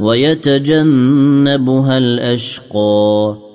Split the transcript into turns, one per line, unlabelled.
ويتجنبها الأشقى.